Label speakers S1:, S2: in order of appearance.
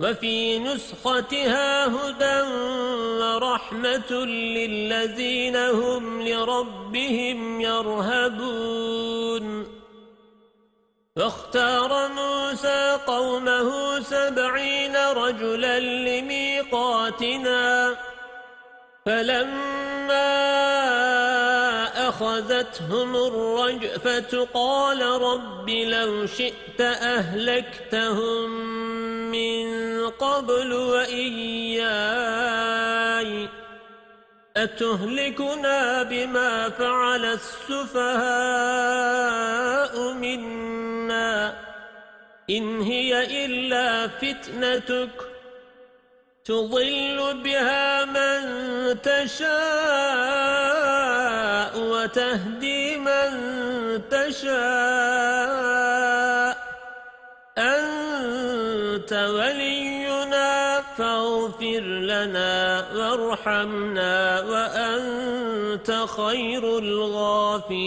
S1: وفي نسختها هدى ورحمة للذين هم لربهم يرهبون. واختار موسى قومه سبعين رجلا لميقاتنا فلما أخذتهم الرجفة قال رب لو شئت أهلكتهم. من قبل وإياي. أتهلكنا بما فعل السفهاء منا. إن هي إلا فتنتك. تضل بها من تشاء وتهدي من تشاء. أنت ولينا فاغفر لنا وارحمنا وأنت خير الغافرين.